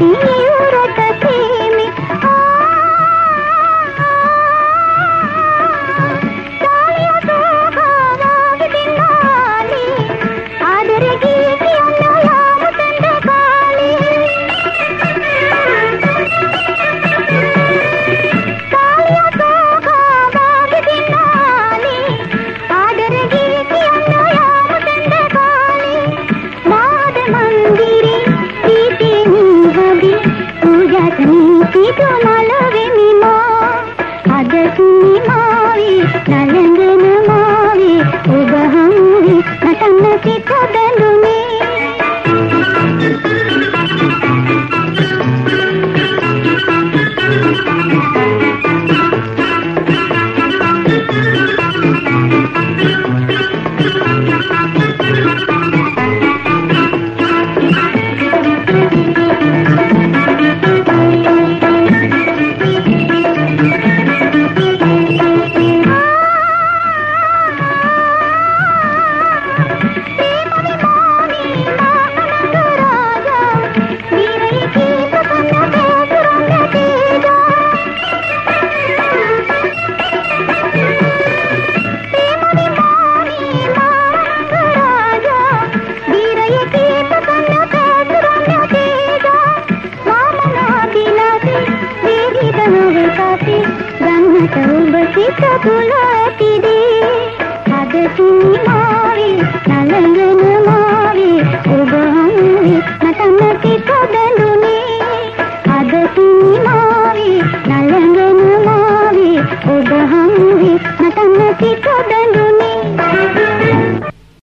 你。Terima kasih telah